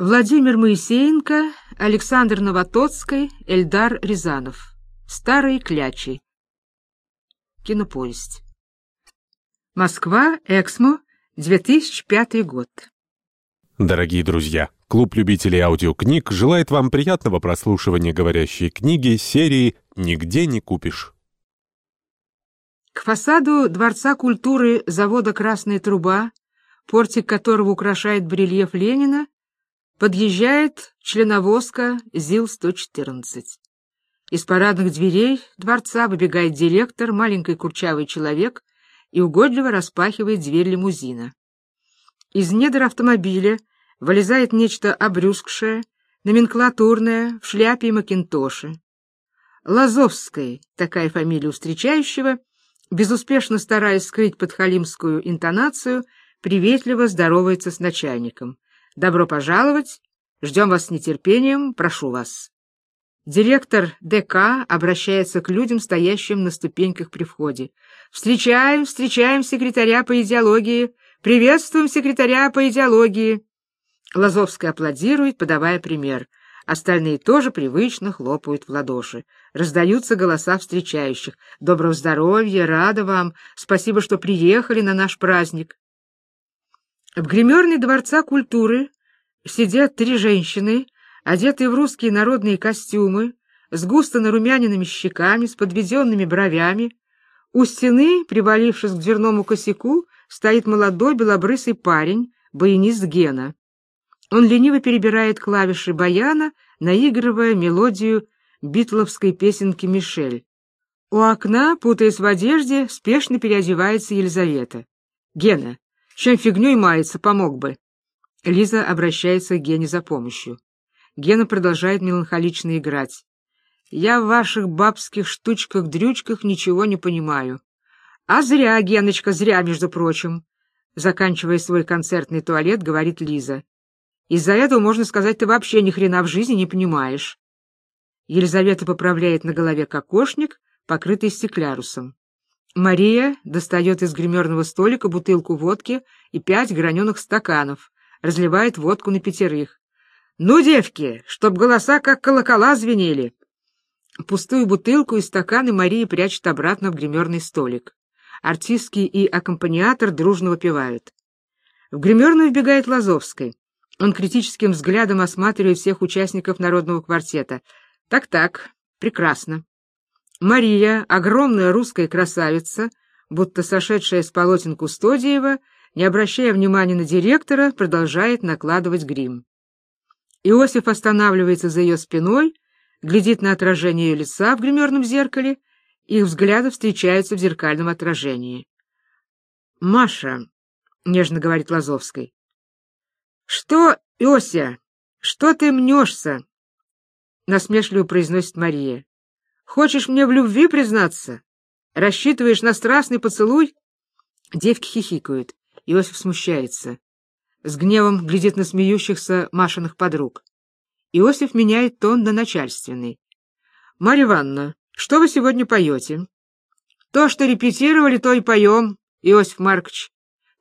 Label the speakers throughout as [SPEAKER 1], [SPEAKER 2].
[SPEAKER 1] Владимир Моисеенко, Александр Новотоцкий, Эльдар Рязанов. Старые клячи. Кинопоезд. Москва, Эксмо, 2005 год.
[SPEAKER 2] Дорогие друзья, клуб любителей аудиокниг желает вам приятного прослушивания говорящей книги серии «Нигде не купишь».
[SPEAKER 1] К фасаду Дворца культуры завода «Красная труба», портик которого украшает барельеф Ленина, Подъезжает членовозка ЗИЛ-114. Из парадных дверей дворца выбегает директор, маленький курчавый человек, и угодливо распахивает дверь лимузина. Из недр автомобиля вылезает нечто обрюзгшее, номенклатурное, в шляпе и макинтоше. Лазовской, такая фамилия у встречающего, безуспешно стараясь скрыть подхалимскую интонацию, приветливо здоровается с начальником. Добро пожаловать. Ждем вас с нетерпением. Прошу вас. Директор ДК обращается к людям, стоящим на ступеньках при входе. Встречаем, встречаем секретаря по идеологии. Приветствуем секретаря по идеологии. Лазовский аплодирует, подавая пример. Остальные тоже привычно хлопают в ладоши. Раздаются голоса встречающих. Доброго здоровья, рада вам. Спасибо, что приехали на наш праздник. В гримерной Дворца культуры сидят три женщины, одетые в русские народные костюмы, с густо нарумяненными щеками, с подведенными бровями. У стены, привалившись к дверному косяку, стоит молодой белобрысый парень, баянист Гена. Он лениво перебирает клавиши баяна, наигрывая мелодию битловской песенки «Мишель». У окна, путаясь в одежде, спешно переодевается Елизавета. «Гена, чем фигней мается, помог бы. Лиза обращается к Гене за помощью. Гена продолжает меланхолично играть. Я в ваших бабских штучках-дрючках ничего не понимаю. А зря, Геночка, зря, между прочим. Заканчивая свой концертный туалет, говорит Лиза. Из-за этого, можно сказать, ты вообще ни хрена в жизни не понимаешь. Елизавета поправляет на голове кокошник, покрытый стеклярусом. Мария достает из гримерного столика бутылку водки и пять граненых стаканов, разливает водку на пятерых. «Ну, девки, чтоб голоса как колокола звенели!» Пустую бутылку и стаканы Мария прячет обратно в гримерный столик. Артистки и аккомпаниатор дружно выпивают. В гримерную вбегает Лазовский. Он критическим взглядом осматривает всех участников народного квартета. Так-так, прекрасно. Мария, огромная русская красавица, будто сошедшая с полотен Кустодиева, не обращая внимания на директора, продолжает накладывать грим. Иосиф останавливается за ее спиной, глядит на отражение ее лица в гримерном зеркале, их взгляды встречаются в зеркальном отражении. «Маша», — нежно говорит Лазовской, — «что, Иося, что ты мнешься?» — насмешливо произносит Мария. Хочешь мне в любви признаться? Рассчитываешь на страстный поцелуй? Девки хихикают. Иосиф смущается. С гневом глядит на смеющихся Машиных подруг. Иосиф меняет тон на начальственный. — Марья Ивановна, что вы сегодня поете? — То, что репетировали, то и поем, Иосиф Маркович.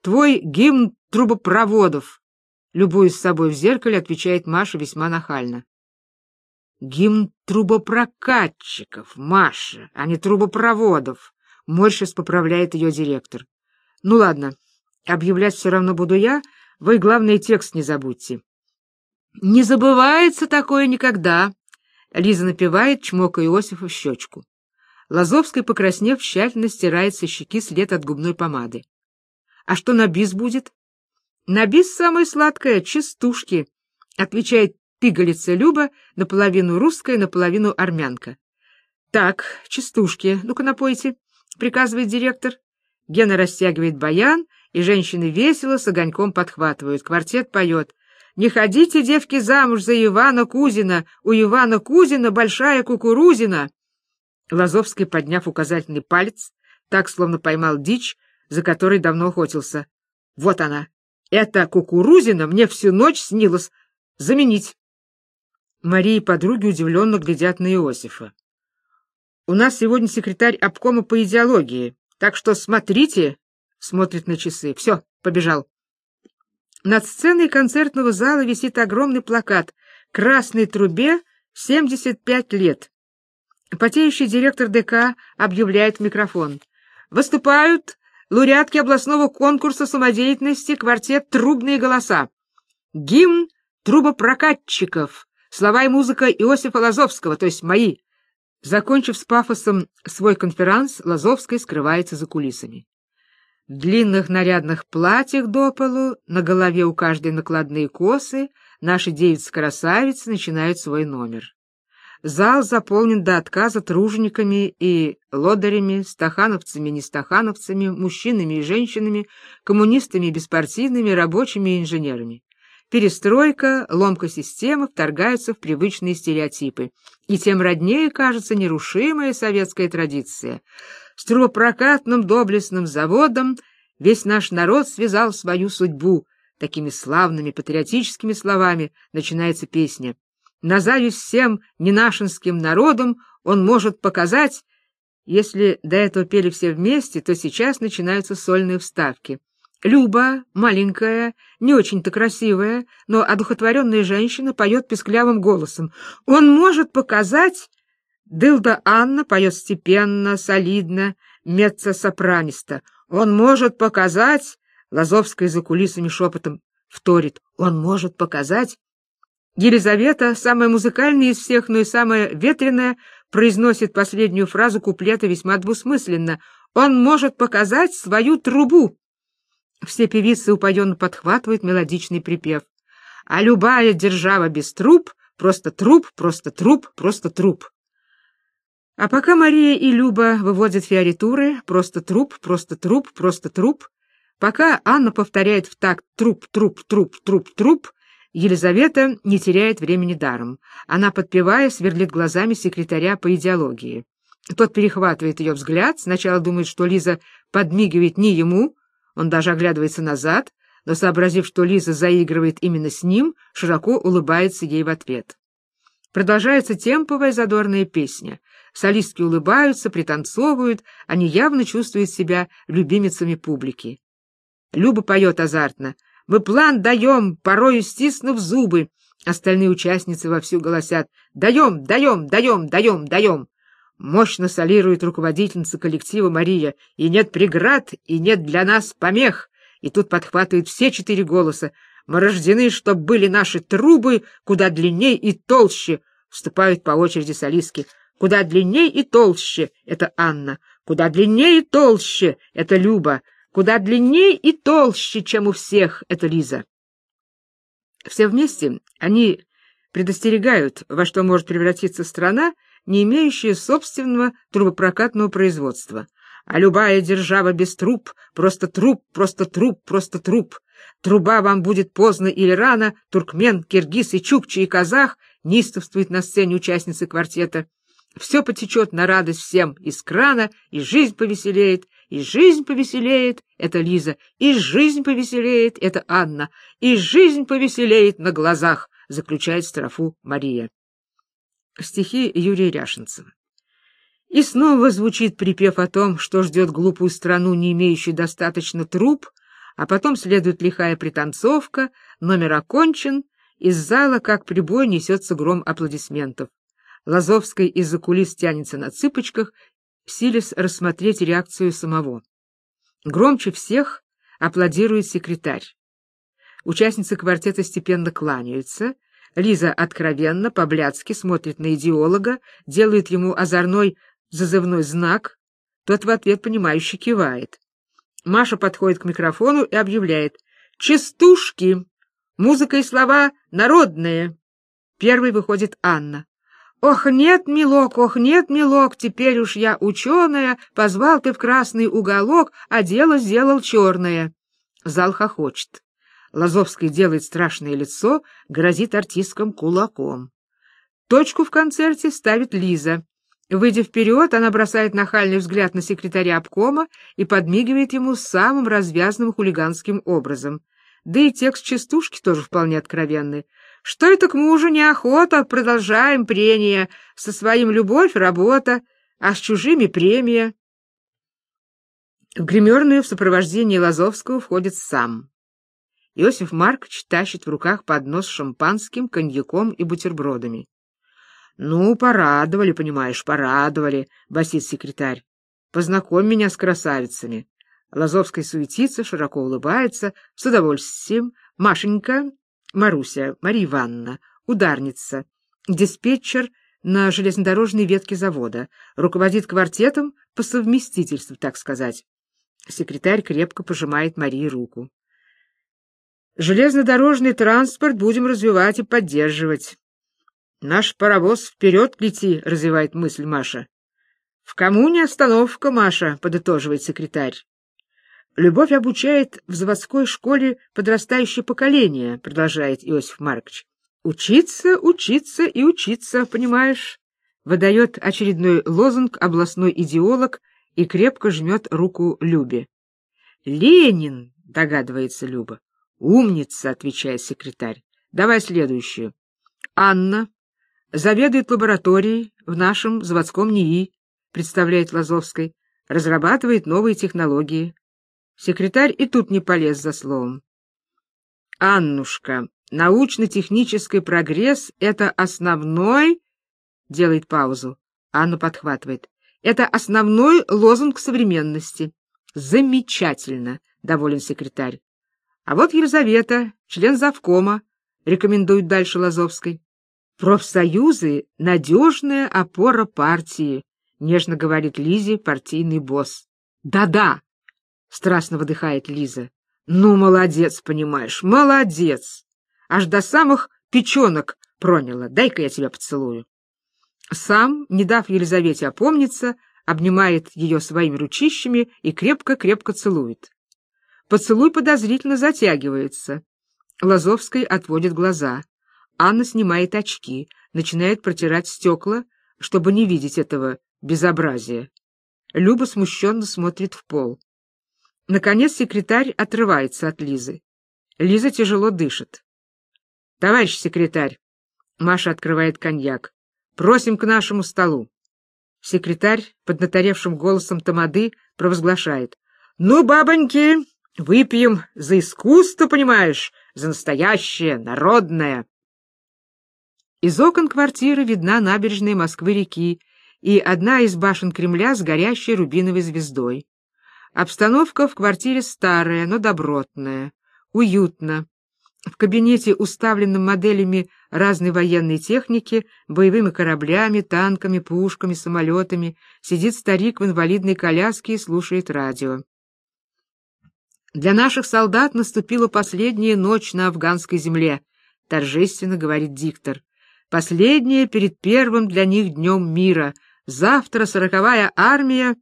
[SPEAKER 1] Твой гимн трубопроводов. Любуясь собой в зеркале, отвечает Маша весьма нахально. Гимн трубопрокатчиков, Маша, а не трубопроводов. Морщис поправляет ее директор. Ну ладно, объявлять все равно буду я, вы, главный текст не забудьте. Не забывается такое никогда. Лиза напевает, чмокая Иосифа в щечку. Лазовский, покраснев, тщательно стирает со щеки след от губной помады. А что на бис будет? На бис самое сладкое — частушки, отвечает пигалица Люба, наполовину русская, наполовину армянка. — Так, частушки, ну-ка напойте, — приказывает директор. Гена растягивает баян, и женщины весело с огоньком подхватывают. Квартет поет. «Не ходите, девки, замуж за Ивана Кузина! У Ивана Кузина большая кукурузина!» Лазовский, подняв указательный палец, так, словно поймал дичь, за которой давно охотился. «Вот она! Эта кукурузина мне всю ночь снилась! Заменить!» Мария и подруги удивленно глядят на Иосифа. «У нас сегодня секретарь обкома по идеологии, так что смотрите!» — смотрит на часы. «Все, побежал!» Над сценой концертного зала висит огромный плакат «Красной трубе 75 лет». Потеющий директор ДК объявляет в микрофон. Выступают лауреатки областного конкурса самодеятельности квартет «Трубные голоса». Гимн трубопрокатчиков. Слова и музыка Иосифа Лазовского, то есть мои. Закончив с пафосом свой конферанс, Лазовский скрывается за кулисами. В длинных нарядных платьях до полу, на голове у каждой накладные косы, наши девицы-красавицы начинают свой номер. Зал заполнен до отказа тружениками и лодырями, стахановцами нестахановцами, мужчинами и женщинами, коммунистами и беспартийными, рабочими и инженерами. Перестройка, ломка системы вторгаются в привычные стереотипы, и тем роднее кажется нерушимая советская традиция. С трубопрокатным доблестным заводом весь наш народ связал свою судьбу. Такими славными патриотическими словами начинается песня. На зависть всем ненашинским народам он может показать, если до этого пели все вместе, то сейчас начинаются сольные вставки. Люба, маленькая, не очень-то красивая, но одухотворенная женщина поет песклявым голосом. Он может показать... Дылда Анна поет степенно, солидно, меццо-сопраниста. Он может показать... Лазовская за кулисами шепотом вторит. Он может показать... Елизавета, самая музыкальная из всех, но и самая ветреная, произносит последнюю фразу куплета весьма двусмысленно. Он может показать свою трубу. Все певицы упоенно подхватывают мелодичный припев. А любая держава без труб — просто труп, просто труп, просто труп. А пока Мария и Люба выводят фиоритуры «просто труп, просто труп, просто труп», пока Анна повторяет в такт «труп, труп, труп, труп, труп», Елизавета не теряет времени даром. Она, подпевая, сверлит глазами секретаря по идеологии. Тот перехватывает ее взгляд, сначала думает, что Лиза подмигивает не ему, он даже оглядывается назад, но, сообразив, что Лиза заигрывает именно с ним, широко улыбается ей в ответ. Продолжается темповая задорная песня. Солистки улыбаются, пританцовывают, они явно чувствуют себя любимицами публики. Люба поет азартно. «Мы план даем, порою стиснув зубы». Остальные участницы вовсю голосят «Даем, даем, даем, даем, даем». Мощно солирует руководительница коллектива Мария. И нет преград, и нет для нас помех. И тут подхватывают все четыре голоса. Мы рождены, чтоб были наши трубы куда длиннее и толще. Вступают по очереди солистки. Куда длиннее и толще — это Анна. Куда длиннее и толще — это Люба. Куда длиннее и толще, чем у всех — это Лиза. Все вместе они предостерегают, во что может превратиться страна, не имеющие собственного трубопрокатного производства. А любая держава без труб — просто труп, просто труп, просто труп. Труба вам будет поздно или рано, туркмен, киргиз и чукчи и казах неистовствует на сцене участницы квартета. Все потечет на радость всем из крана, и жизнь повеселеет, и жизнь повеселеет — это Лиза, и жизнь повеселеет — это Анна, и жизнь повеселеет на глазах, заключает строфу Мария. Стихи Юрия Ряшенцева. И снова звучит припев о том, что ждет глупую страну, не имеющую достаточно труп, а потом следует лихая пританцовка, номер окончен, из зала, как прибой, несется гром аплодисментов. Лазовский из-за кулис тянется на цыпочках, силясь рассмотреть реакцию самого. Громче всех аплодирует секретарь. Участницы квартета степенно кланяются — Лиза откровенно, по-блядски смотрит на идеолога, делает ему озорной зазывной знак, тот в ответ понимающе кивает. Маша подходит к микрофону и объявляет «Частушки! Музыка и слова народные!» Первой выходит Анна. «Ох, нет, милок, ох, нет, милок, теперь уж я ученая, позвал ты в красный уголок, а дело сделал черное». Зал хохочет. Лазовский делает страшное лицо, грозит артисткам кулаком. Точку в концерте ставит Лиза. Выйдя вперед, она бросает нахальный взгляд на секретаря обкома и подмигивает ему самым развязным хулиганским образом. Да и текст частушки тоже вполне откровенный. «Что это к мужу неохота? Продолжаем прения. Со своим любовь — работа, а с чужими — премия». В гримерную в сопровождении Лазовского входит сам. Иосиф Маркович тащит в руках поднос с шампанским, коньяком и бутербродами. — Ну, порадовали, понимаешь, порадовали, — басит секретарь. — Познакомь меня с красавицами. Лазовская суетится, широко улыбается, с удовольствием. Машенька, Маруся, Мария Ивановна, ударница, диспетчер на железнодорожной ветке завода, руководит квартетом по совместительству, так сказать. Секретарь крепко пожимает Марии руку. Железнодорожный транспорт будем развивать и поддерживать. Наш паровоз вперед лети, развивает мысль Маша. В коммуне остановка, Маша, подытоживает секретарь. Любовь обучает в заводской школе подрастающее поколение, продолжает Иосиф Маркович. Учиться, учиться и учиться, понимаешь? Выдает очередной лозунг областной идеолог и крепко жмет руку Любе. Ленин, догадывается Люба. Умница, отвечает секретарь. Давай следующую. Анна заведует лабораторией в нашем заводском НИИ, представляет Лазовской, разрабатывает новые технологии. Секретарь и тут не полез за словом. Аннушка, научно-технический прогресс — это основной... Делает паузу. Анна подхватывает. Это основной лозунг современности. Замечательно, доволен секретарь. А вот Елизавета, член завкома, рекомендует дальше Лазовской. Профсоюзы — надежная опора партии, нежно говорит Лизе партийный босс. Да-да, страстно выдыхает Лиза. Ну, молодец, понимаешь, молодец. Аж до самых печенок проняла. Дай-ка я тебя поцелую. Сам, не дав Елизавете опомниться, обнимает ее своими ручищами и крепко-крепко целует. Поцелуй подозрительно затягивается. Лазовский отводит глаза. Анна снимает очки, начинает протирать стекла, чтобы не видеть этого безобразия. Люба смущенно смотрит в пол. Наконец секретарь отрывается от Лизы. Лиза тяжело дышит. — Товарищ секретарь, — Маша открывает коньяк, — просим к нашему столу. Секретарь, поднаторевшим голосом тамады, провозглашает. — Ну, бабоньки, Выпьем за искусство, понимаешь, за настоящее, народное. Из окон квартиры видна набережная Москвы-реки и одна из башен Кремля с горящей рубиновой звездой. Обстановка в квартире старая, но добротная, уютно. В кабинете, уставленном моделями разной военной техники, боевыми кораблями, танками, пушками, самолетами, сидит старик в инвалидной коляске и слушает радио. Для наших солдат наступила последняя ночь на афганской земле, торжественно говорит диктор. Последняя перед первым для них днем мира. Завтра сороковая армия.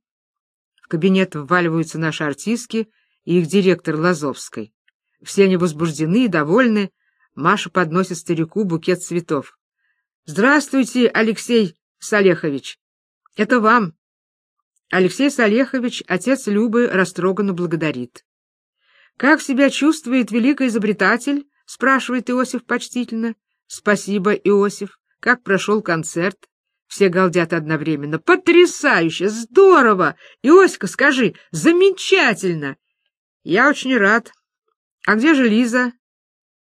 [SPEAKER 1] В кабинет вваливаются наши артистки и их директор Лазовской. Все они возбуждены и довольны. Маша подносит старику букет цветов. Здравствуйте, Алексей Салехович. Это вам. Алексей Салехович, отец Любы, растроганно благодарит. «Как себя чувствует великий изобретатель?» — спрашивает Иосиф почтительно. «Спасибо, Иосиф. Как прошел концерт?» Все галдят одновременно. «Потрясающе! Здорово! Иосифка, скажи, замечательно!» «Я очень рад. А где же Лиза?»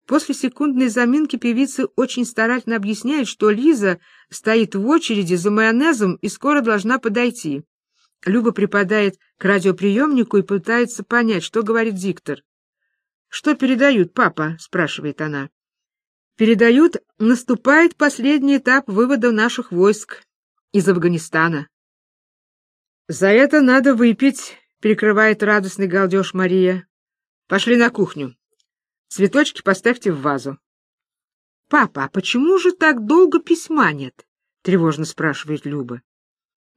[SPEAKER 1] После секундной заминки певица очень старательно объясняет, что Лиза стоит в очереди за майонезом и скоро должна подойти. Люба припадает к радиоприемнику и пытается понять, что говорит диктор. «Что передают, папа?» — спрашивает она. «Передают, наступает последний этап вывода наших войск из Афганистана». «За это надо выпить», — перекрывает радостный галдеж Мария. «Пошли на кухню. Цветочки поставьте в вазу». «Папа, а почему же так долго письма нет?» — тревожно спрашивает Люба.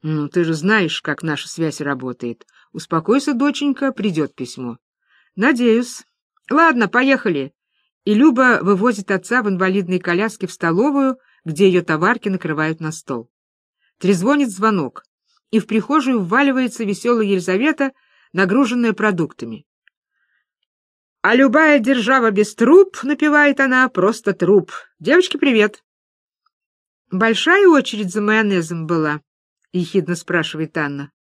[SPEAKER 1] «Ну, ты же знаешь, как наша связь работает. Успокойся, доченька, придет письмо». «Надеюсь. Ладно, поехали». И Люба вывозит отца в инвалидной коляске в столовую, где ее товарки накрывают на стол. Трезвонит звонок, и в прихожую вваливается веселая Елизавета, нагруженная продуктами. «А любая держава без труп, — напевает она, — просто труп. Девочки, привет!» Большая очередь за майонезом была, — ехидно спрашивает Анна.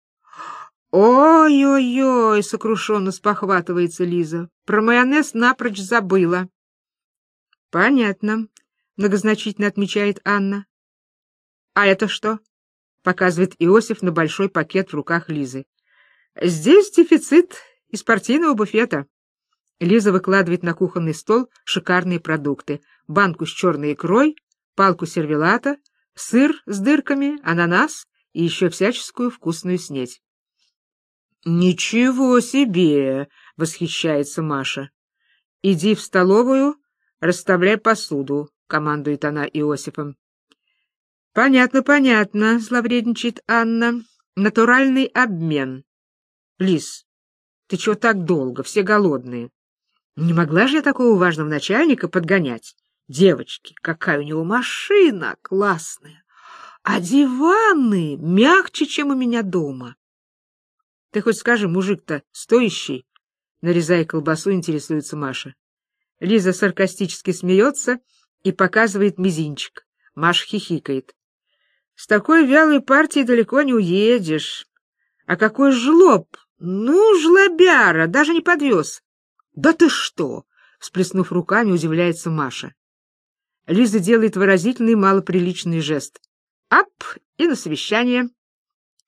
[SPEAKER 1] Ой-ой-ой, сокрушенно спохватывается Лиза. Про майонез напрочь забыла. Понятно, многозначительно отмечает Анна. А это что? Показывает Иосиф на большой пакет в руках Лизы. Здесь дефицит из партийного буфета. Лиза выкладывает на кухонный стол шикарные продукты: банку с черной икрой, палку сервелата, сыр с дырками, ананас и еще всяческую вкусную снеть. Ничего себе, восхищается Маша. Иди в столовую, расставляй посуду, командует она Иосифом. Понятно, понятно, зловредничает Анна. Натуральный обмен. Лис, ты чего так долго? Все голодные. Не могла же я такого важного начальника подгонять. Девочки, какая у него машина классная. А диваны мягче, чем у меня дома. Ты хоть скажи, мужик-то стоящий? Нарезая колбасу, интересуется Маша. Лиза саркастически смеется и показывает мизинчик. Маша хихикает. С такой вялой партией далеко не уедешь. А какой жлоб! Ну, жлобяра, даже не подвез. Да ты что? Всплеснув руками, удивляется Маша. Лиза делает выразительный малоприличный жест. Ап! И на совещание.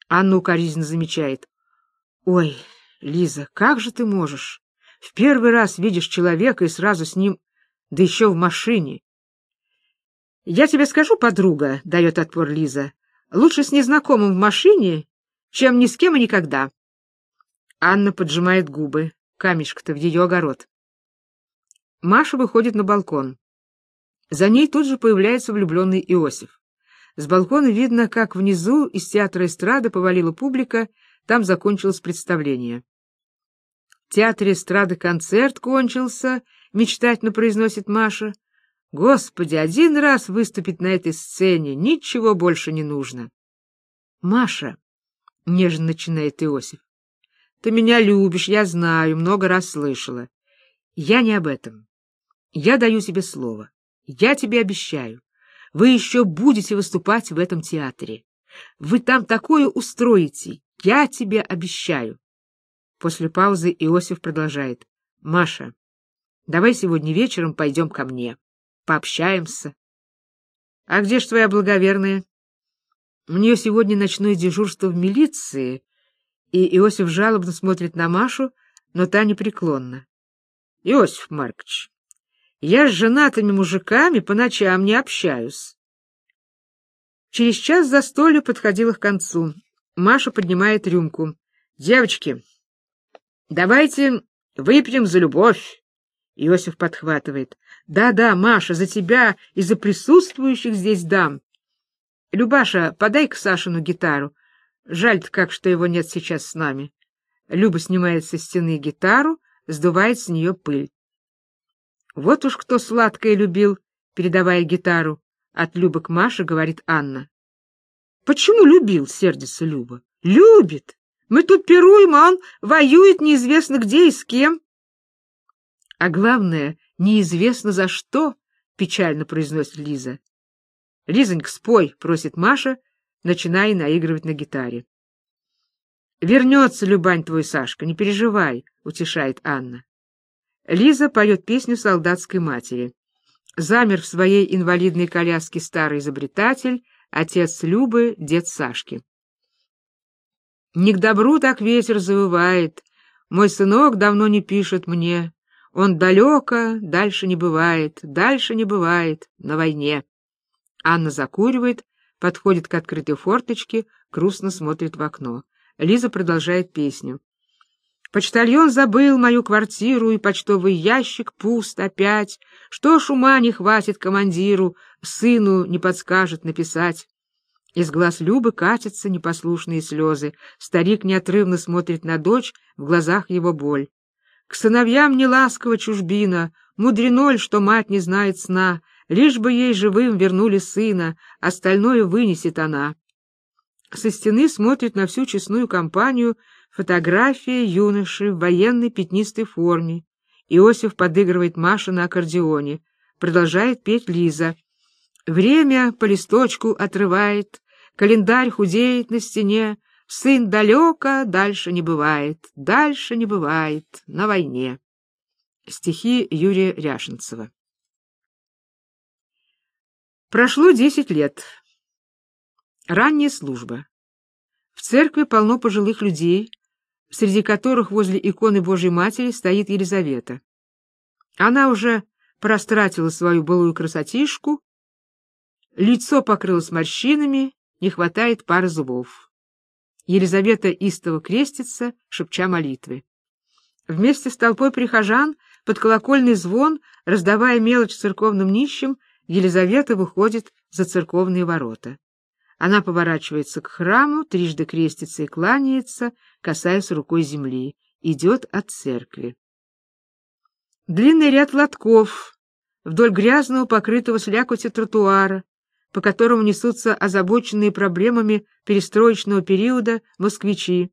[SPEAKER 1] Анна укоризненно замечает. Ой, Лиза, как же ты можешь? В первый раз видишь человека и сразу с ним, да еще в машине. Я тебе скажу, подруга, дает отпор Лиза. Лучше с незнакомым в машине, чем ни с кем и никогда. Анна поджимает губы. Камешка-то в ее огород. Маша выходит на балкон. За ней тут же появляется влюбленный Иосиф. С балкона видно, как внизу из театра эстрады повалила публика, там закончилось представление. В театре эстрады концерт кончился, мечтательно произносит Маша. Господи, один раз выступить на этой сцене, ничего больше не нужно. Маша, нежно начинает Иосиф. Ты меня любишь, я знаю, много раз слышала. Я не об этом. Я даю тебе слово. Я тебе обещаю. Вы еще будете выступать в этом театре. Вы там такое устроите, я тебе обещаю. После паузы Иосиф продолжает. Маша, давай сегодня вечером пойдем ко мне. Пообщаемся. А где ж твоя благоверная? У нее сегодня ночное дежурство в милиции, и Иосиф жалобно смотрит на Машу, но та непреклонна. Иосиф Маркович, я с женатыми мужиками по ночам не общаюсь. Через час застолье подходило к концу. Маша поднимает рюмку. Девочки, давайте выпьем за любовь. Иосиф подхватывает. Да-да, Маша, за тебя и за присутствующих здесь дам. Любаша, подай-ка Сашину гитару. Жаль-то как, что его нет сейчас с нами. Люба снимает со стены гитару, сдувает с нее пыль. Вот уж кто сладкое любил, передавая гитару. От Любы к Маше говорит Анна. Почему любил, сердится Люба? Любит. Мы тут пируем, а он воюет неизвестно где и с кем. А главное, неизвестно за что, печально произносит Лиза. Лизонька, спой, просит Маша, начиная наигрывать на гитаре. Вернется, Любань твой Сашка, не переживай, утешает Анна. Лиза поет песню солдатской матери. Замер в своей инвалидной коляске старый изобретатель, отец Любы, дед Сашки. Не к добру так ветер завывает, мой сынок давно не пишет мне, он далеко, дальше не бывает, дальше не бывает, на войне. Анна закуривает, подходит к открытой форточке, грустно смотрит в окно. Лиза продолжает песню. Почтальон забыл мою квартиру, и почтовый ящик пуст опять. Что ж ума не хватит командиру, сыну не подскажет написать. Из глаз Любы катятся непослушные слезы. Старик неотрывно смотрит на дочь, в глазах его боль. К сыновьям не ласково чужбина, мудреноль, что мать не знает сна, лишь бы ей живым вернули сына, остальное вынесет она. Со стены смотрит на всю честную компанию фотография юноши в военной пятнистой форме. Иосиф подыгрывает Маше на аккордеоне. Продолжает петь Лиза. Время по листочку отрывает, календарь худеет на стене, Сын далеко, дальше не бывает, дальше не бывает, на войне. Стихи Юрия Ряшенцева. Прошло десять лет. Ранняя служба. В церкви полно пожилых людей, среди которых возле иконы Божьей Матери стоит Елизавета. Она уже простратила свою былую красотишку, лицо покрылось морщинами, не хватает пары зубов. Елизавета истово крестится, шепча молитвы. Вместе с толпой прихожан под колокольный звон, раздавая мелочь церковным нищим, Елизавета выходит за церковные ворота. Она поворачивается к храму, трижды крестится и кланяется, касаясь рукой земли, идет от церкви. Длинный ряд лотков вдоль грязного, покрытого слякотью тротуара, по которому несутся озабоченные проблемами перестроечного периода москвичи.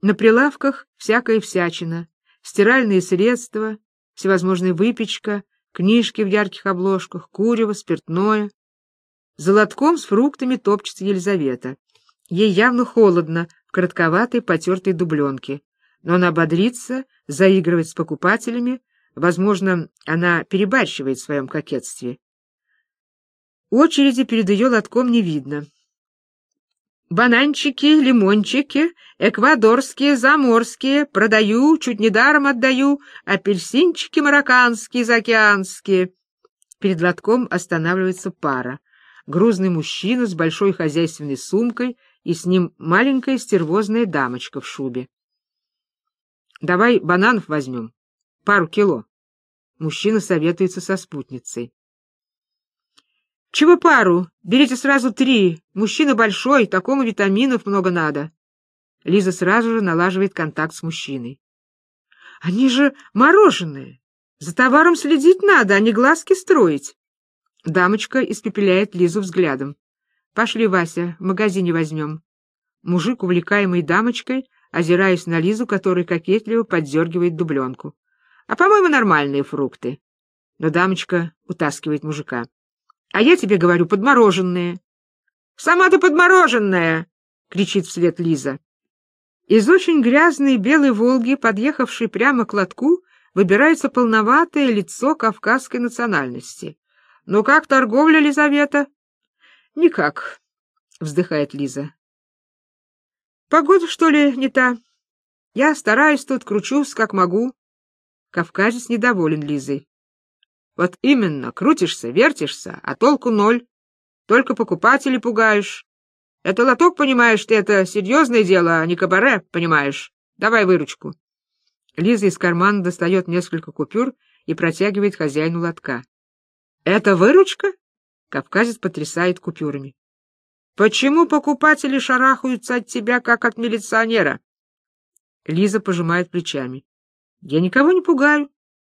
[SPEAKER 1] На прилавках всякая всячина, стиральные средства, всевозможная выпечка, книжки в ярких обложках, курево, спиртное. За лотком с фруктами топчется Елизавета. Ей явно холодно в коротковатой потертой дубленке, но она бодрится, заигрывает с покупателями, возможно, она перебарщивает в своем кокетстве. Очереди перед ее лотком не видно. Бананчики, лимончики, эквадорские, заморские, продаю, чуть не даром отдаю, апельсинчики марокканские, заокеанские. Перед лотком останавливается пара. Грузный мужчина с большой хозяйственной сумкой и с ним маленькая стервозная дамочка в шубе. Давай бананов возьмем, пару кило. Мужчина советуется со спутницей. Чего пару? Берите сразу три. Мужчина большой, такому витаминов много надо. Лиза сразу же налаживает контакт с мужчиной. Они же мороженые. За товаром следить надо, а не глазки строить. Дамочка испепеляет Лизу взглядом. Пошли, Вася, в магазине возьмем. Мужик, увлекаемый дамочкой, озираясь на Лизу, которая кокетливо поддергивает дубленку. А, по-моему, нормальные фрукты. Но дамочка утаскивает мужика. А я тебе говорю, подмороженные. Сама ты подмороженная! кричит вслед Лиза. Из очень грязной белой «Волги», подъехавшей прямо к лотку, выбирается полноватое лицо кавказской национальности. «Ну как торговля, Лизавета?» «Никак», — вздыхает Лиза. «Погода, что ли, не та? Я стараюсь тут, кручусь, как могу». Кавказец недоволен Лизой. Вот именно, крутишься, вертишься, а толку ноль. Только покупателей пугаешь. Это лоток, понимаешь ты, это серьезное дело, а не кабаре, понимаешь. Давай выручку. Лиза из кармана достает несколько купюр и протягивает хозяину лотка. Это выручка? Кавказец потрясает купюрами. Почему покупатели шарахаются от тебя, как от милиционера? Лиза пожимает плечами. Я никого не пугаю.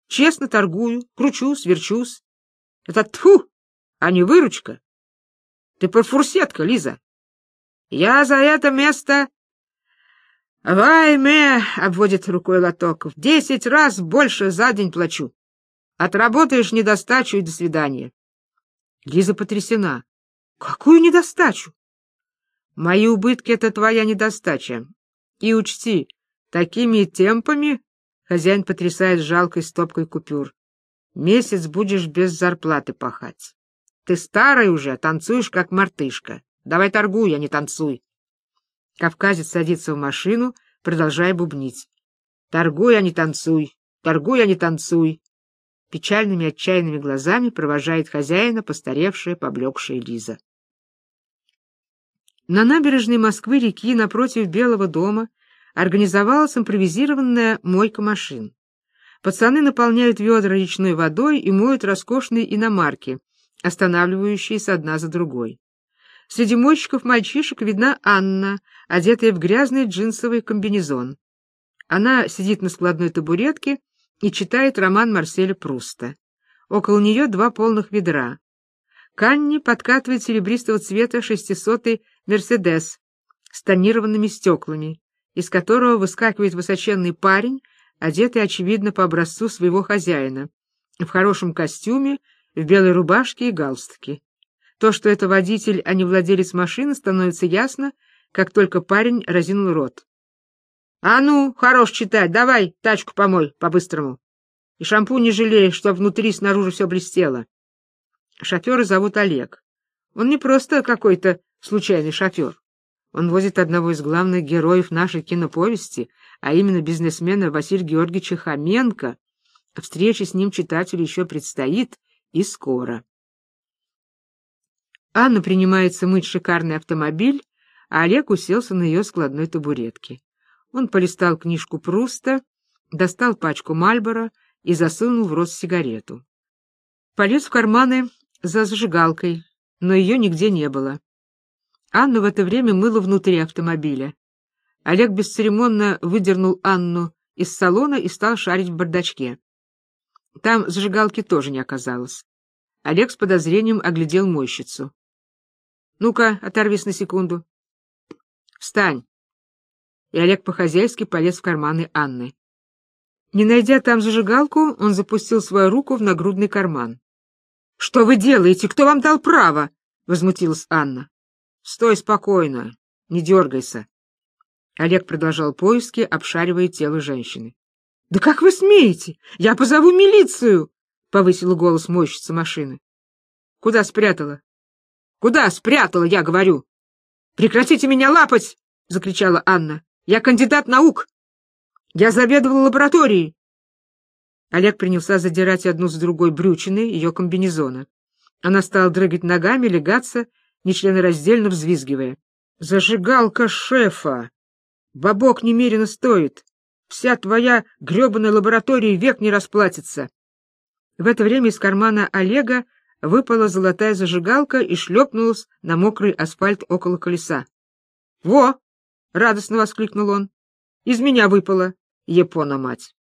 [SPEAKER 1] Честно торгую, кручусь, верчусь. Это тьфу, а не выручка. Ты профурсетка, Лиза. Я за это место... Вайме, — обводит рукой лоток, — в десять раз больше за день плачу. Отработаешь недостачу и до свидания. Лиза потрясена. Какую недостачу? Мои убытки — это твоя недостача. И учти, такими темпами Хозяин потрясает жалкой стопкой купюр. Месяц будешь без зарплаты пахать. Ты старый уже, танцуешь как мартышка. Давай торгуй, а не танцуй. Кавказец садится в машину, продолжая бубнить. Торгуй, а не танцуй. Торгуй, а не танцуй. Печальными отчаянными глазами провожает хозяина постаревшая, поблекшая Лиза. На набережной Москвы-реки напротив Белого дома организовалась импровизированная мойка машин. Пацаны наполняют ведра речной водой и моют роскошные иномарки, останавливающиеся одна за другой. Среди мойщиков мальчишек видна Анна, одетая в грязный джинсовый комбинезон. Она сидит на складной табуретке и читает роман Марселя Пруста. Около нее два полных ведра. К Анне подкатывает серебристого цвета шестисотый «Мерседес» с тонированными стеклами из которого выскакивает высоченный парень, одетый, очевидно, по образцу своего хозяина, в хорошем костюме, в белой рубашке и галстуке. То, что это водитель, а не владелец машины, становится ясно, как только парень разинул рот. — А ну, хорош читать, давай тачку помой по-быстрому. И шампунь не жалей, чтоб внутри снаружи все блестело. Шофера зовут Олег. Он не просто какой-то случайный шофер. Он возит одного из главных героев нашей киноповести, а именно бизнесмена Василия Георгиевича Хоменко. Встреча с ним читателю еще предстоит и скоро. Анна принимается мыть шикарный автомобиль, а Олег уселся на ее складной табуретке. Он полистал книжку Пруста, достал пачку Мальбора и засунул в рот сигарету. Полез в карманы за зажигалкой, но ее нигде не было. Анна в это время мыла внутри автомобиля. Олег бесцеремонно выдернул Анну из салона и стал шарить в бардачке. Там зажигалки тоже не оказалось. Олег с подозрением оглядел мойщицу. — Ну-ка, оторвись на секунду. — Встань. И Олег по-хозяйски полез в карманы Анны. Не найдя там зажигалку, он запустил свою руку в нагрудный карман. — Что вы делаете? Кто вам дал право? — возмутилась Анна. — Стой спокойно, не дергайся. Олег продолжал поиски, обшаривая тело женщины. — Да как вы смеете? Я позову милицию! — повысил голос мойщица машины. — Куда спрятала? — Куда спрятала, я говорю? — Прекратите меня лапать! — закричала Анна. — Я кандидат наук! Я заведовала лабораторией! Олег принялся задирать одну с другой брючины ее комбинезона. Она стала дрыгать ногами, легаться, нечленораздельно взвизгивая. — Зажигалка шефа! Бабок немерено стоит! Вся твоя гребаная лаборатория век не расплатится. В это время из кармана Олега выпала золотая зажигалка и шлепнулась на мокрый асфальт около колеса. — Во! — радостно воскликнул он. — Из меня выпала, Япона-мать.